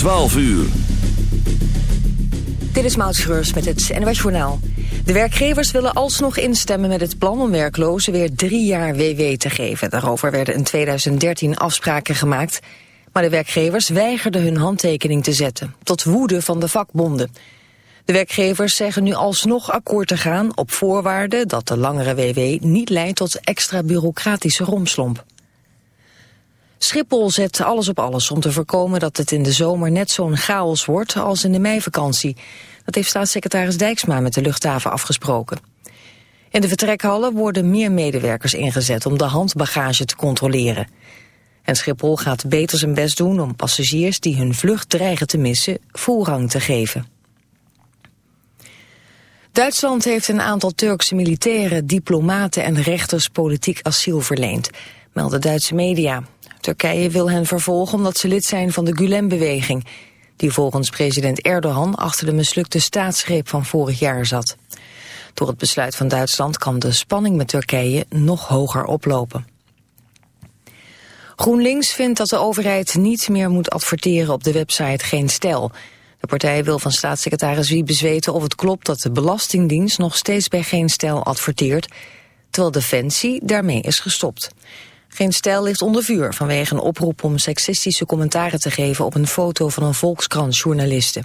12 uur. Dit is Maud Schreurs met het NWS Journaal. De werkgevers willen alsnog instemmen met het plan om werklozen weer drie jaar WW te geven. Daarover werden in 2013 afspraken gemaakt. Maar de werkgevers weigerden hun handtekening te zetten, tot woede van de vakbonden. De werkgevers zeggen nu alsnog akkoord te gaan op voorwaarde dat de langere WW niet leidt tot extra bureaucratische romslomp. Schiphol zet alles op alles om te voorkomen dat het in de zomer net zo'n chaos wordt als in de meivakantie. Dat heeft staatssecretaris Dijksma met de luchthaven afgesproken. In de vertrekhallen worden meer medewerkers ingezet om de handbagage te controleren. En Schiphol gaat beter zijn best doen om passagiers die hun vlucht dreigen te missen voorrang te geven. Duitsland heeft een aantal Turkse militairen, diplomaten en rechters politiek asiel verleend, melden Duitse media. Turkije wil hen vervolgen omdat ze lid zijn van de Gulen-beweging... die volgens president Erdogan achter de mislukte staatsgreep van vorig jaar zat. Door het besluit van Duitsland kan de spanning met Turkije nog hoger oplopen. GroenLinks vindt dat de overheid niet meer moet adverteren op de website Geen Stel. De partij wil van staatssecretaris Wiebes weten of het klopt dat de Belastingdienst nog steeds bij Geen Stel adverteert, terwijl Defensie daarmee is gestopt. Geen stijl ligt onder vuur vanwege een oproep om seksistische commentaren te geven op een foto van een Volkskrant-journaliste.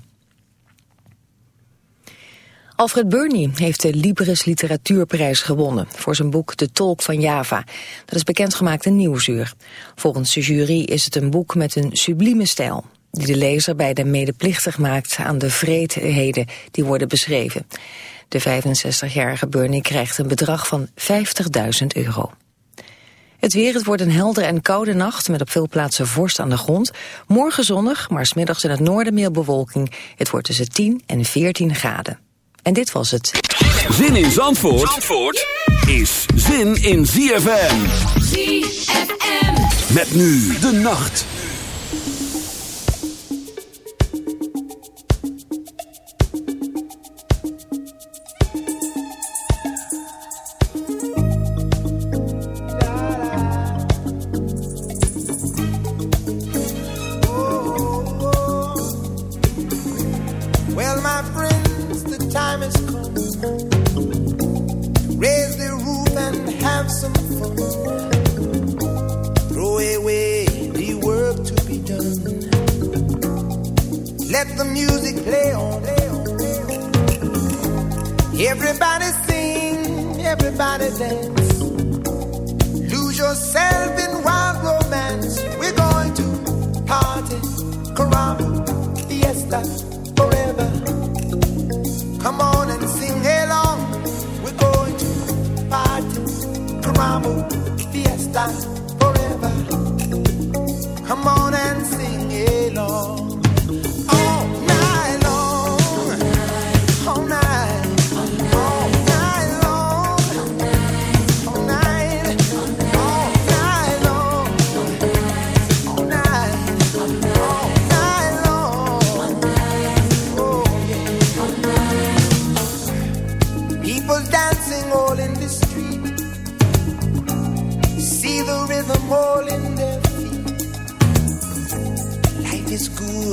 Alfred Burney heeft de Libris Literatuurprijs gewonnen voor zijn boek De Tolk van Java. Dat is bekendgemaakt in Nieuwsuur. Volgens de jury is het een boek met een sublieme stijl die de lezer bij de medeplichtig maakt aan de vreedheden die worden beschreven. De 65-jarige Burney krijgt een bedrag van 50.000 euro. Het weer, het wordt een heldere en koude nacht met op veel plaatsen vorst aan de grond. Morgen zonnig, maar smiddags in het noorden meer bewolking. Het wordt tussen 10 en 14 graden. En dit was het. Zin in Zandvoort, Zandvoort is zin in ZFM. ZFM. Met nu de nacht.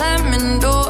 slamming doors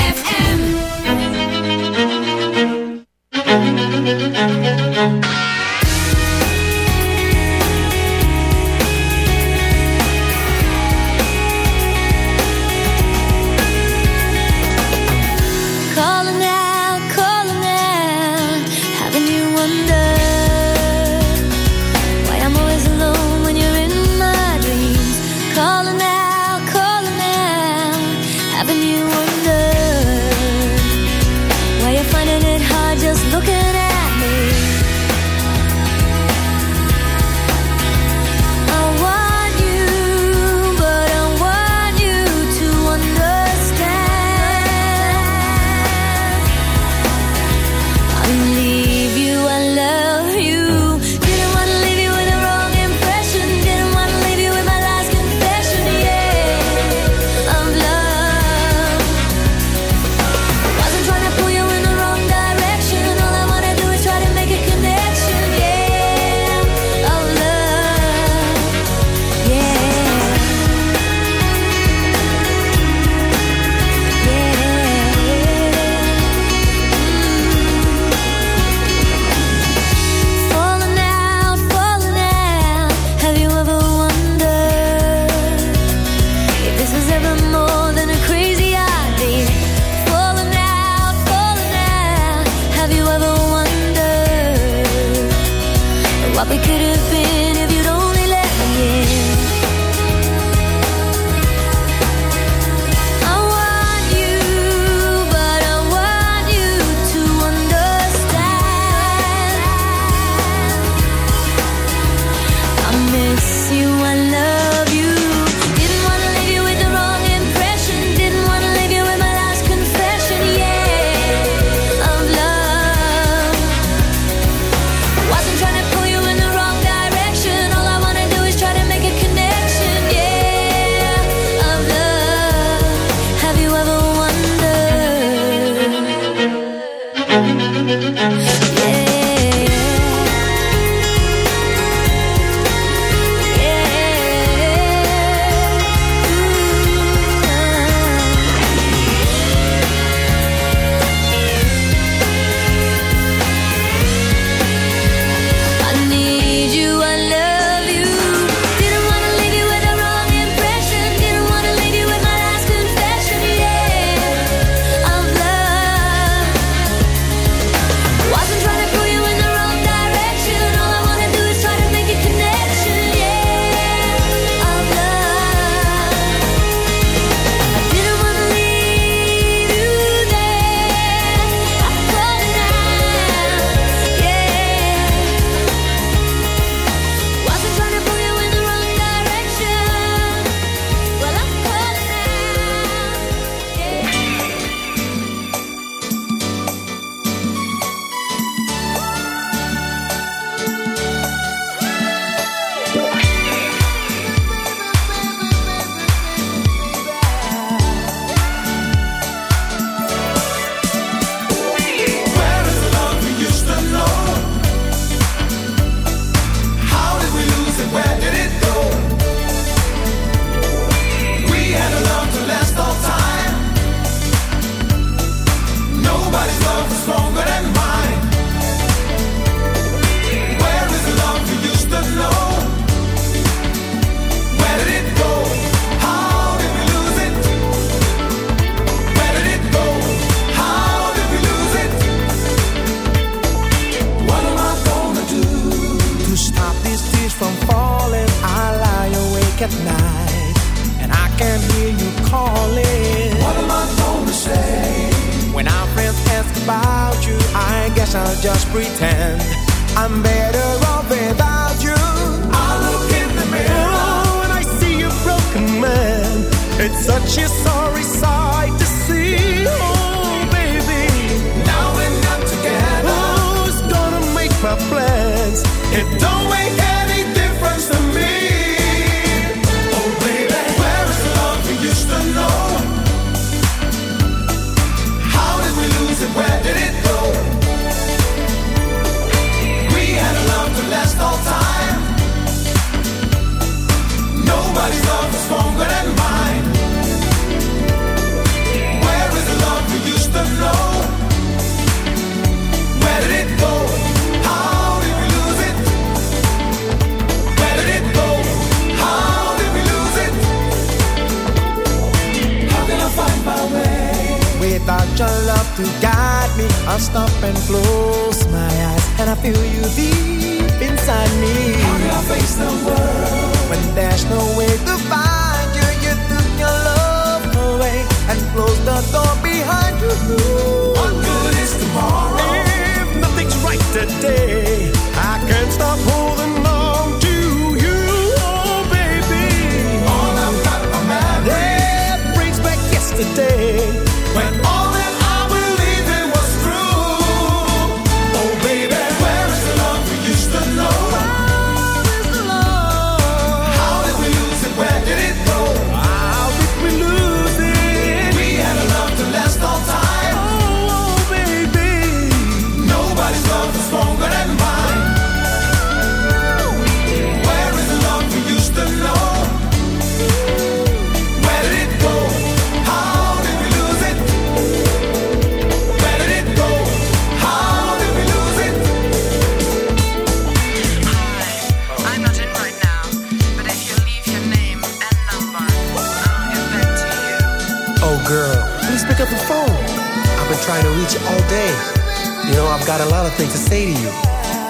say to you.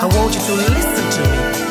I want you to listen to me